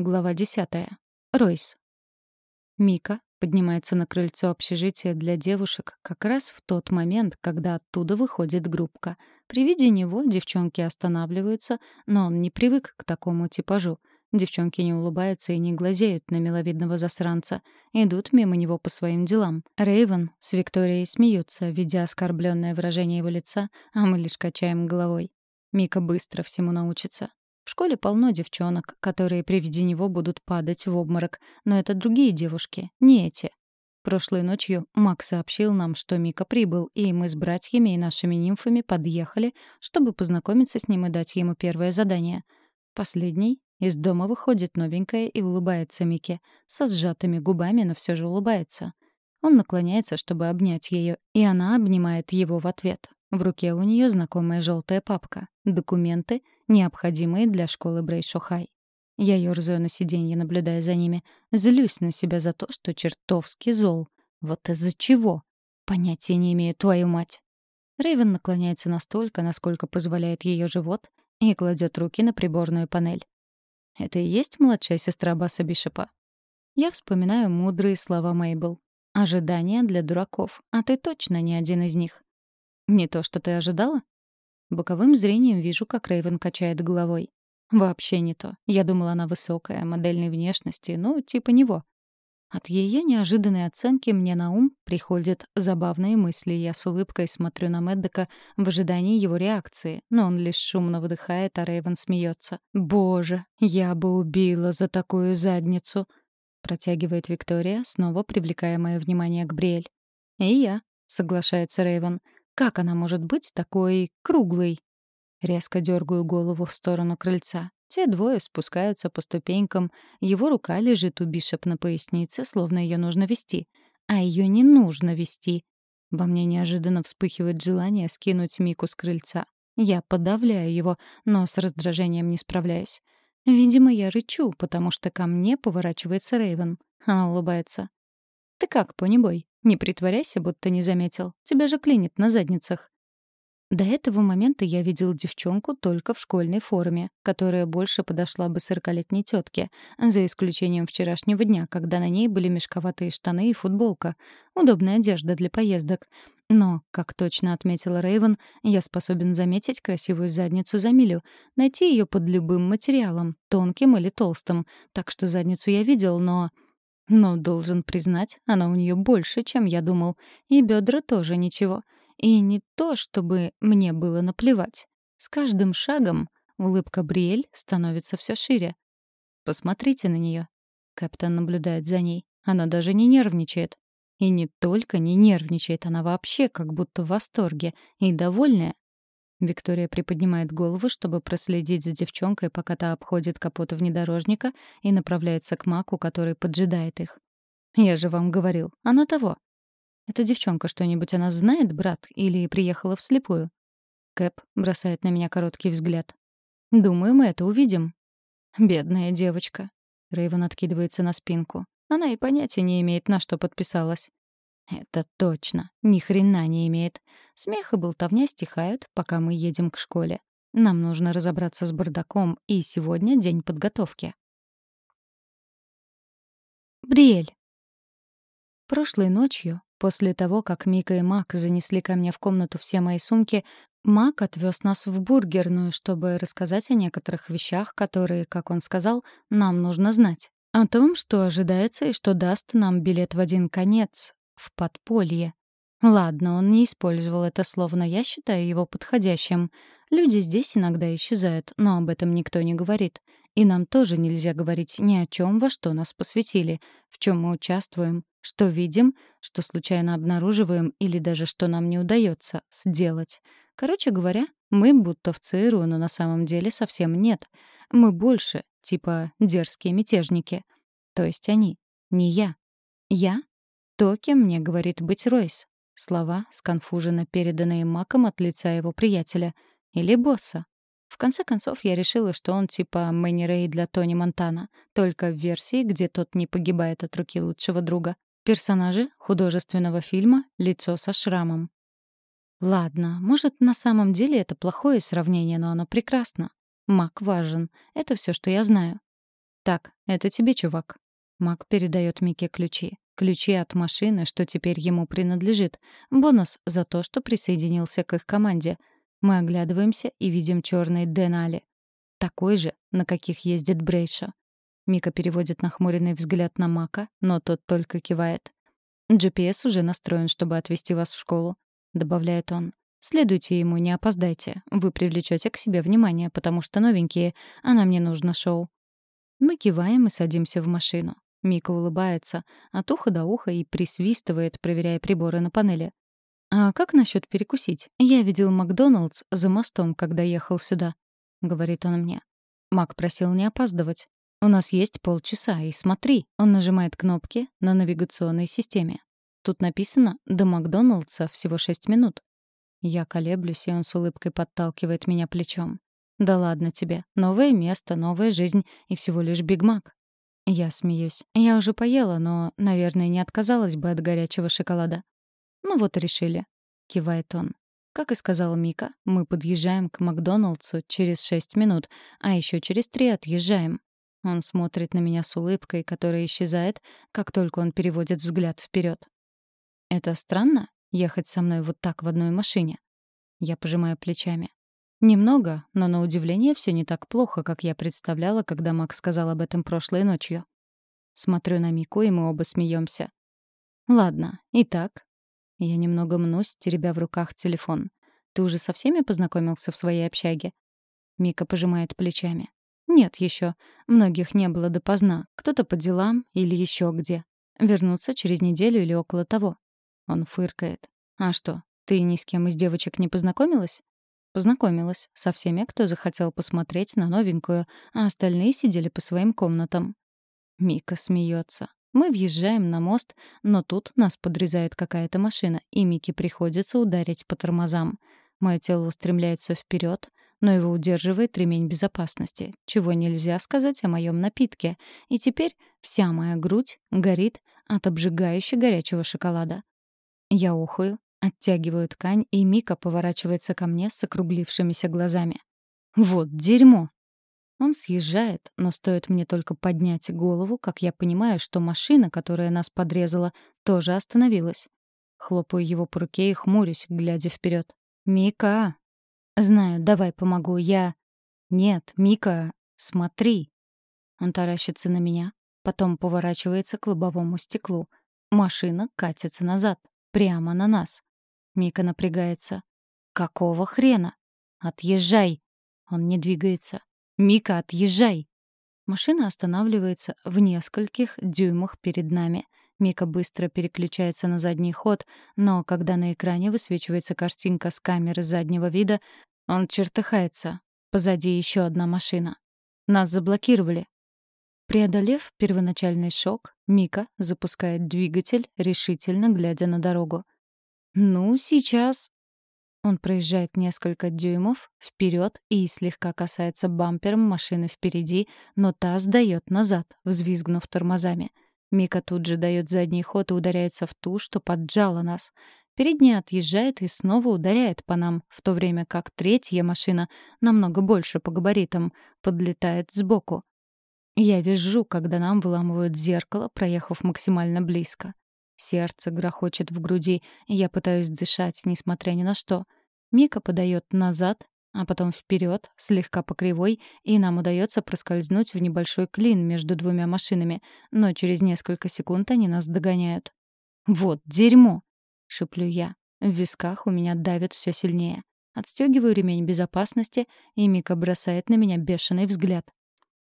Глава 10. Ройс. Мика поднимается на крыльцо общежития для девушек как раз в тот момент, когда оттуда выходит группка. При виде него девчонки останавливаются, но он не привык к такому типажу. Девчонки не улыбаются и не глазеют на миловидного засранца. Идут мимо него по своим делам. Рейвен с Викторией смеются, видя оскорбленное выражение его лица, а мы лишь качаем головой. Мика быстро всему научится. В школе полно девчонок, которые при виде него будут падать в обморок, но это другие девушки, не эти. Прошлой ночью Макс сообщил нам, что Мика прибыл, и мы с братьями и нашими нимфами подъехали, чтобы познакомиться с ним и дать ему первое задание. Последний из дома выходит новенькая и улыбается Мике, со сжатыми губами, но все же улыбается. Он наклоняется, чтобы обнять ее, и она обнимает его в ответ. В руке у нее знакомая желтая папка. Документы, необходимые для школы Брейшохай. Я ёрзаю на сиденье, наблюдая за ними. Злюсь на себя за то, что чертовски зол. Вот из-за чего? Понятия не имею, твою мать. Рэйвен наклоняется настолько, насколько позволяет ее живот, и кладет руки на приборную панель. Это и есть младшая сестра Баса Бишопа? Я вспоминаю мудрые слова Мейбл. «Ожидания для дураков, а ты точно не один из них». «Не то, что ты ожидала?» Боковым зрением вижу, как Рейвен качает головой. Вообще не то. Я думала, она высокая, модельной внешности, ну, типа него. От ее неожиданной оценки мне на ум приходят забавные мысли. Я с улыбкой смотрю на Мэддека в ожидании его реакции, но он лишь шумно выдыхает, а Рейвен смеется. «Боже, я бы убила за такую задницу!» Протягивает Виктория, снова привлекая мое внимание к Бриэль. «И я», — соглашается Рейвен. Как она может быть такой круглой? Резко дергаю голову в сторону крыльца. Те двое спускаются по ступенькам. Его рука лежит у Бишоп на пояснице, словно ее нужно вести. А ее не нужно вести. Во мне неожиданно вспыхивает желание скинуть Мику с крыльца. Я подавляю его, но с раздражением не справляюсь. Видимо, я рычу, потому что ко мне поворачивается Рейвен. Она улыбается. «Ты как, понебой?» Не притворяйся, будто не заметил. Тебя же клинит на задницах. До этого момента я видел девчонку только в школьной форме, которая больше подошла бы сорокалетней тетке, за исключением вчерашнего дня, когда на ней были мешковатые штаны и футболка. Удобная одежда для поездок. Но, как точно отметила Рейвен, я способен заметить красивую задницу за милю, найти ее под любым материалом, тонким или толстым. Так что задницу я видел, но... Но, должен признать, она у нее больше, чем я думал. И бедра тоже ничего. И не то, чтобы мне было наплевать. С каждым шагом улыбка Бриэль становится все шире. Посмотрите на нее. Капитан наблюдает за ней. Она даже не нервничает. И не только не нервничает, она вообще как будто в восторге и довольная. Виктория приподнимает голову, чтобы проследить за девчонкой, пока та обходит капот внедорожника и направляется к Маку, который поджидает их. «Я же вам говорил, она того». «Эта девчонка что-нибудь о нас знает, брат, или приехала вслепую?» Кэп бросает на меня короткий взгляд. «Думаю, мы это увидим». «Бедная девочка». Рэйвен откидывается на спинку. Она и понятия не имеет, на что подписалась. Это точно. Ни хрена не имеет. Смех и болтовня стихают, пока мы едем к школе. Нам нужно разобраться с бардаком, и сегодня день подготовки. Бриэль. Прошлой ночью, после того, как Мика и Мак занесли ко мне в комнату все мои сумки, Мак отвез нас в бургерную, чтобы рассказать о некоторых вещах, которые, как он сказал, нам нужно знать. О том, что ожидается и что даст нам билет в один конец, в подполье. Ладно, он не использовал это слово, но я считаю его подходящим. Люди здесь иногда исчезают, но об этом никто не говорит. И нам тоже нельзя говорить ни о чем, во что нас посвятили, в чем мы участвуем, что видим, что случайно обнаруживаем или даже что нам не удается сделать. Короче говоря, мы будто в ЦРУ, но на самом деле совсем нет. Мы больше, типа дерзкие мятежники. То есть они, не я. Я то, кем мне говорит быть Ройс. Слова, сконфуженно переданные Маком от лица его приятеля. Или босса. В конце концов, я решила, что он типа Мэнни Рэй для Тони Монтана, только в версии, где тот не погибает от руки лучшего друга. Персонажи художественного фильма «Лицо со шрамом». Ладно, может, на самом деле это плохое сравнение, но оно прекрасно. Мак важен. Это все, что я знаю. «Так, это тебе, чувак». Мак передает Мике ключи. Ключи от машины, что теперь ему принадлежит. Бонус за то, что присоединился к их команде. Мы оглядываемся и видим черный Денали. Такой же, на каких ездит Брейша. Мика переводит нахмуренный взгляд на Мака, но тот только кивает. «GPS уже настроен, чтобы отвезти вас в школу», — добавляет он. «Следуйте ему, не опоздайте. Вы привлечете к себе внимание, потому что новенькие, а нам не нужно шоу». Мы киваем и садимся в машину. Мика улыбается от уха до уха и присвистывает, проверяя приборы на панели. «А как насчет перекусить? Я видел Макдоналдс за мостом, когда ехал сюда», — говорит он мне. Мак просил не опаздывать. «У нас есть полчаса, и смотри». Он нажимает кнопки на навигационной системе. Тут написано «До Макдоналдса всего шесть минут». Я колеблюсь, и он с улыбкой подталкивает меня плечом. «Да ладно тебе. Новое место, новая жизнь и всего лишь Биг Мак». Я смеюсь. Я уже поела, но, наверное, не отказалась бы от горячего шоколада. «Ну вот и решили», — кивает он. Как и сказала Мика, мы подъезжаем к Макдоналдсу через шесть минут, а еще через три отъезжаем. Он смотрит на меня с улыбкой, которая исчезает, как только он переводит взгляд вперед. «Это странно, ехать со мной вот так в одной машине?» Я пожимаю плечами. Немного, но на удивление все не так плохо, как я представляла, когда Мак сказал об этом прошлой ночью. Смотрю на Мику, и мы оба смеемся. Ладно, итак. Я немного мнусь, теребя в руках телефон. Ты уже со всеми познакомился в своей общаге? Мика пожимает плечами. Нет еще. Многих не было допоздна. Кто-то по делам или еще где. Вернуться через неделю или около того. Он фыркает. А что, ты ни с кем из девочек не познакомилась? Познакомилась со всеми, кто захотел посмотреть на новенькую, а остальные сидели по своим комнатам. Мика смеется. Мы въезжаем на мост, но тут нас подрезает какая-то машина, и Мике приходится ударить по тормозам. Мое тело устремляется вперед, но его удерживает ремень безопасности, чего нельзя сказать о моем напитке. И теперь вся моя грудь горит от обжигающе горячего шоколада. Я ухаю, Оттягиваю ткань, и Мика поворачивается ко мне с округлившимися глазами. «Вот дерьмо!» Он съезжает, но стоит мне только поднять голову, как я понимаю, что машина, которая нас подрезала, тоже остановилась. Хлопаю его по руке и хмурюсь, глядя вперед. «Мика!» «Знаю, давай помогу, я...» «Нет, Мика, смотри!» Он таращится на меня, потом поворачивается к лобовому стеклу. Машина катится назад, прямо на нас. Мика напрягается. «Какого хрена? Отъезжай!» Он не двигается. «Мика, отъезжай!» Машина останавливается в нескольких дюймах перед нами. Мика быстро переключается на задний ход, но когда на экране высвечивается картинка с камеры заднего вида, он чертыхается. Позади еще одна машина. Нас заблокировали. Преодолев первоначальный шок, Мика запускает двигатель, решительно глядя на дорогу. «Ну, сейчас...» Он проезжает несколько дюймов вперед и слегка касается бампером машины впереди, но та сдает назад, взвизгнув тормозами. Мика тут же дает задний ход и ударяется в ту, что поджала нас. Передняя отъезжает и снова ударяет по нам, в то время как третья машина, намного больше по габаритам, подлетает сбоку. Я вижу, когда нам выламывают зеркало, проехав максимально близко. Сердце грохочет в груди, и я пытаюсь дышать, несмотря ни на что. Мика подает назад, а потом вперед, слегка по кривой, и нам удается проскользнуть в небольшой клин между двумя машинами, но через несколько секунд они нас догоняют. «Вот дерьмо!» — шеплю я. В висках у меня давит все сильнее. Отстегиваю ремень безопасности, и Мика бросает на меня бешеный взгляд.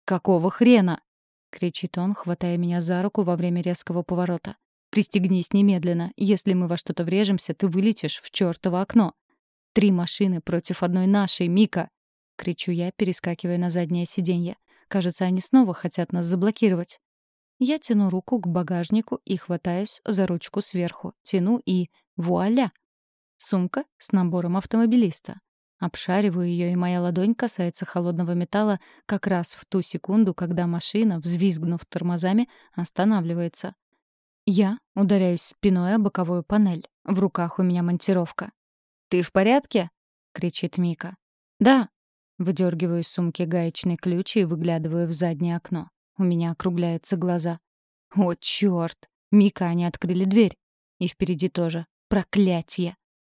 «Какого хрена?» — кричит он, хватая меня за руку во время резкого поворота. Пристегнись немедленно. Если мы во что-то врежемся, ты вылетишь в чёртово окно. Три машины против одной нашей, Мика!» — кричу я, перескакивая на заднее сиденье. Кажется, они снова хотят нас заблокировать. Я тяну руку к багажнику и хватаюсь за ручку сверху. Тяну и... вуаля! Сумка с набором автомобилиста. Обшариваю ее, и моя ладонь касается холодного металла как раз в ту секунду, когда машина, взвизгнув тормозами, останавливается. Я ударяюсь спиной о боковую панель. В руках у меня монтировка. «Ты в порядке?» — кричит Мика. «Да». Выдергиваю из сумки гаечный ключ и выглядываю в заднее окно. У меня округляются глаза. О, чёрт! Мика, они открыли дверь. И впереди тоже. Проклятье!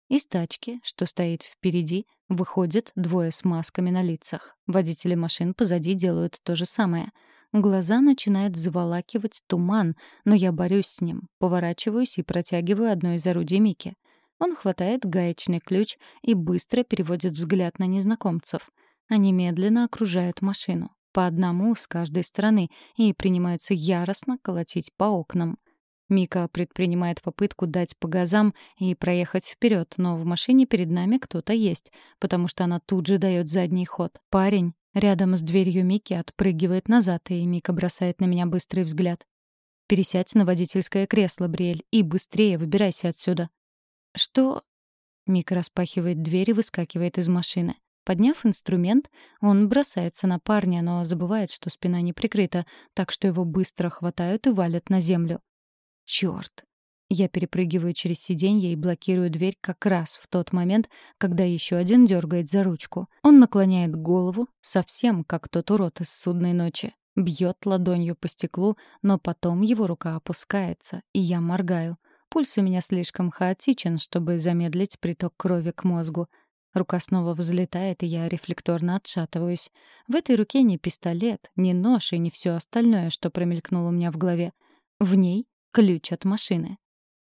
Из тачки, что стоит впереди, выходят двое с масками на лицах. Водители машин позади делают то же самое. Глаза начинают заволакивать туман, но я борюсь с ним, поворачиваюсь и протягиваю одно из орудий Мики. Он хватает гаечный ключ и быстро переводит взгляд на незнакомцев. Они медленно окружают машину, по одному с каждой стороны, и принимаются яростно колотить по окнам. Мика предпринимает попытку дать по газам и проехать вперед, но в машине перед нами кто-то есть, потому что она тут же дает задний ход. Парень рядом с дверью Мики отпрыгивает назад, и Мика бросает на меня быстрый взгляд. «Пересядь на водительское кресло, Бриэль, и быстрее выбирайся отсюда». «Что?» Мика распахивает дверь и выскакивает из машины. Подняв инструмент, он бросается на парня, но забывает, что спина не прикрыта, так что его быстро хватают и валят на землю. Чёрт! Я перепрыгиваю через сиденье и блокирую дверь как раз в тот момент, когда еще один дергает за ручку. Он наклоняет голову, совсем как тот урод из судной ночи. Бьет ладонью по стеклу, но потом его рука опускается, и я моргаю. Пульс у меня слишком хаотичен, чтобы замедлить приток крови к мозгу. Рука снова взлетает, и я рефлекторно отшатываюсь. В этой руке не пистолет, не нож и не все остальное, что промелькнуло у меня в голове. В ней ключ от машины.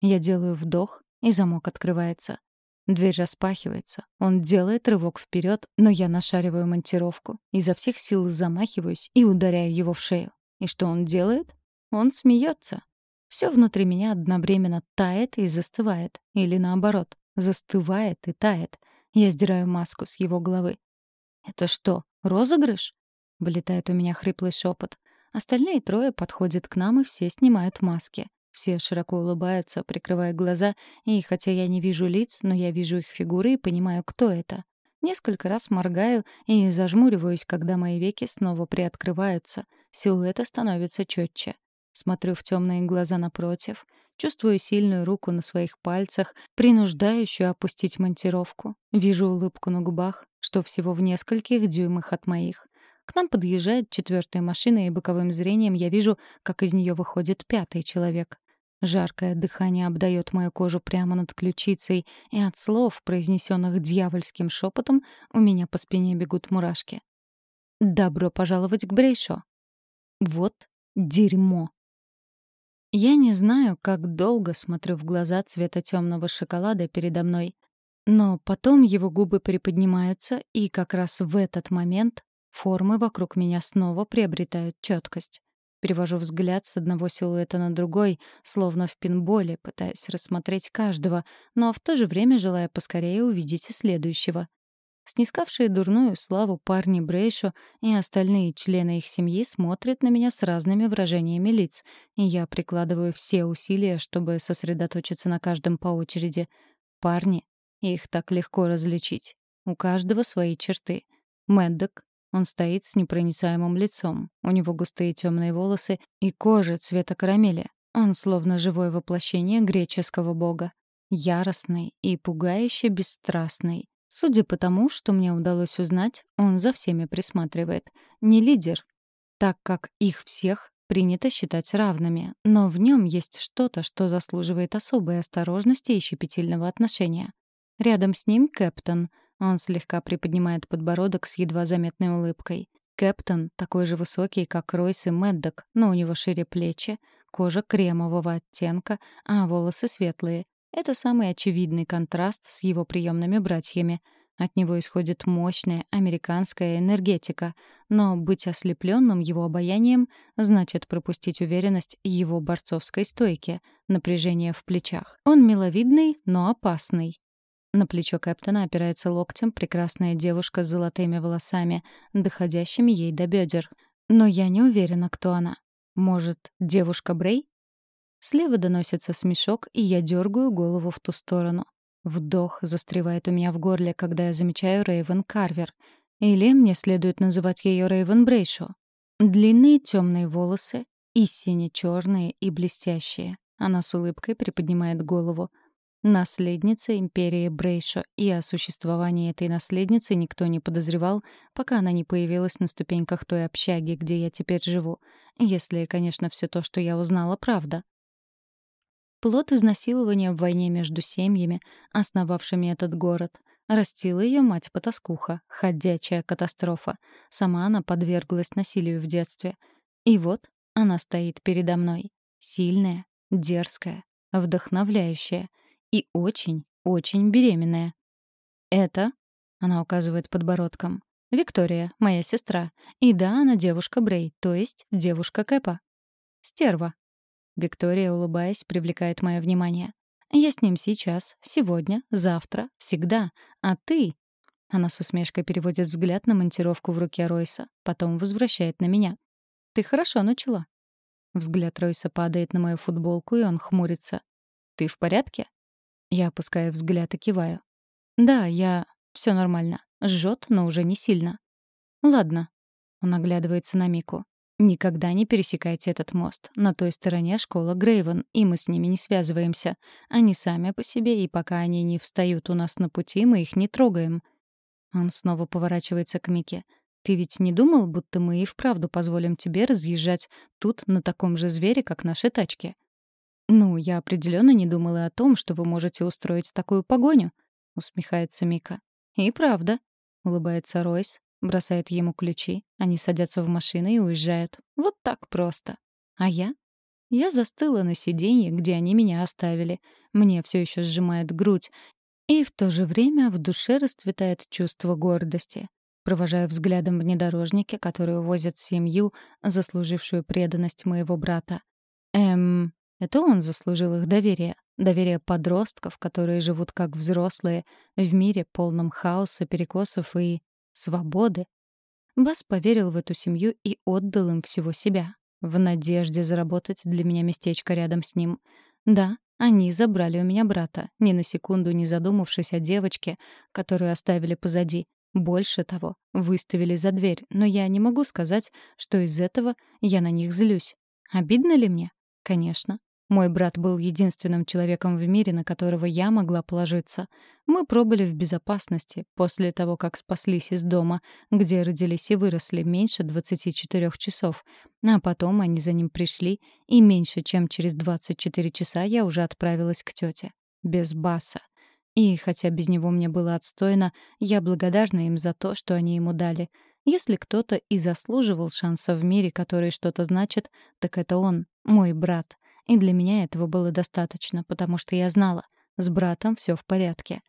Я делаю вдох, и замок открывается. Дверь распахивается. Он делает рывок вперед, но я нашариваю монтировку. Изо всех сил замахиваюсь и ударяю его в шею. И что он делает? Он смеется. Все внутри меня одновременно тает и застывает. Или наоборот, застывает и тает. Я сдираю маску с его головы. «Это что, розыгрыш?» — вылетает у меня хриплый шепот. Остальные трое подходят к нам, и все снимают маски. Все широко улыбаются, прикрывая глаза, и хотя я не вижу лиц, но я вижу их фигуры и понимаю, кто это. Несколько раз моргаю и зажмуриваюсь, когда мои веки снова приоткрываются. Силуэты становятся четче. Смотрю в темные глаза напротив. Чувствую сильную руку на своих пальцах, принуждающую опустить монтировку. Вижу улыбку на губах, что всего в нескольких дюймах от моих. К нам подъезжает четвертая машина, и боковым зрением я вижу, как из нее выходит пятый человек. Жаркое дыхание обдает мою кожу прямо над ключицей, и от слов, произнесенных дьявольским шепотом, у меня по спине бегут мурашки. «Добро пожаловать к Брейшо!» Вот дерьмо. Я не знаю, как долго смотрю в глаза цвета темного шоколада передо мной. Но потом его губы приподнимаются, и как раз в этот момент формы вокруг меня снова приобретают четкость. Перевожу взгляд с одного силуэта на другой, словно в пинболе, пытаясь рассмотреть каждого, но в то же время желая поскорее увидеть и следующего. Снискавшие дурную славу парни Брейшо и остальные члены их семьи смотрят на меня с разными выражениями лиц, и я прикладываю все усилия, чтобы сосредоточиться на каждом по очереди. Парни, их так легко различить. У каждого свои черты. Мэддок, он стоит с непроницаемым лицом. У него густые темные волосы и кожа цвета карамели. Он словно живое воплощение греческого бога. Яростный и пугающе бесстрастный. Судя по тому, что мне удалось узнать, он за всеми присматривает. Не лидер, так как их всех принято считать равными, но в нем есть что-то, что заслуживает особой осторожности и щепетильного отношения. Рядом с ним Кэптон. Он слегка приподнимает подбородок с едва заметной улыбкой. Кэптон такой же высокий, как Ройс и Мэддок, но у него шире плечи, кожа кремового оттенка, а волосы светлые. Это самый очевидный контраст с его приемными братьями. От него исходит мощная американская энергетика, но быть ослепленным его обаянием значит пропустить уверенность его борцовской стойки, напряжение в плечах. Он миловидный, но опасный. На плечо Кэптона опирается локтем прекрасная девушка с золотыми волосами, доходящими ей до бедер. Но я не уверена, кто она. Может, девушка Брей? Слева доносится смешок, и я дергаю голову в ту сторону. Вдох застревает у меня в горле, когда я замечаю Рейвен Карвер. Или мне следует называть ее Рейвен Брейшо. Длинные темные волосы, и сине-черные, и блестящие. Она с улыбкой приподнимает голову. Наследница империи Брейшо, и о существовании этой наследницы никто не подозревал, пока она не появилась на ступеньках той общаги, где я теперь живу. Если, конечно, все то, что я узнала, правда. Плод изнасилования в войне между семьями, основавшими этот город. Растила ее мать-потаскуха, ходячая катастрофа. Сама она подверглась насилию в детстве. И вот она стоит передо мной. Сильная, дерзкая, вдохновляющая и очень, очень беременная. «Это...» — она указывает подбородком. «Виктория, моя сестра. И да, она девушка Брей, то есть девушка Кэпа. Стерва». Виктория, улыбаясь, привлекает мое внимание. Я с ним сейчас, сегодня, завтра, всегда. А ты...» Она с усмешкой переводит взгляд на монтировку в руке Ройса, потом возвращает на меня. «Ты хорошо начала». Взгляд Ройса падает на мою футболку, и он хмурится. «Ты в порядке?» Я опускаю взгляд и киваю. «Да, я... все нормально. Жжет, но уже не сильно». «Ладно». Он оглядывается на Мику. Никогда не пересекайте этот мост. На той стороне школа Грейвен, и мы с ними не связываемся. Они сами по себе, и пока они не встают у нас на пути, мы их не трогаем. Он снова поворачивается к Мике. Ты ведь не думал, будто мы и вправду позволим тебе разъезжать тут на таком же звере, как наши тачки? Ну, я определенно не думала о том, что вы можете устроить такую погоню, усмехается Мика. И правда, улыбается Ройс, Бросает ему ключи, они садятся в машину и уезжают. Вот так просто. А я? Я застыла на сиденье, где они меня оставили. Мне все еще сжимает грудь. И в то же время в душе расцветает чувство гордости. Провожаю взглядом внедорожники, которые увозят семью, заслужившую преданность моего брата. Эм, это он заслужил их доверие. Доверие подростков, которые живут как взрослые, в мире полном хаоса, перекосов и свободы. Бас поверил в эту семью и отдал им всего себя, в надежде заработать для меня местечко рядом с ним. Да, они забрали у меня брата, ни на секунду не задумавшись о девочке, которую оставили позади. Больше того, выставили за дверь, но я не могу сказать, что из этого я на них злюсь. Обидно ли мне? Конечно. Мой брат был единственным человеком в мире, на которого я могла положиться. Мы пробыли в безопасности после того, как спаслись из дома, где родились и выросли меньше 24 часов. А потом они за ним пришли, и меньше чем через 24 часа я уже отправилась к тете. Без баса. И хотя без него мне было отстойно, я благодарна им за то, что они ему дали. Если кто-то и заслуживал шанса в мире, который что-то значит, так это он, мой брат. И для меня этого было достаточно, потому что я знала, с братом все в порядке.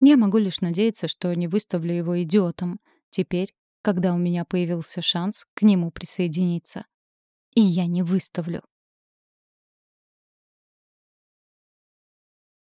Я могу лишь надеяться, что не выставлю его идиотом. Теперь, когда у меня появился шанс к нему присоединиться. И я не выставлю.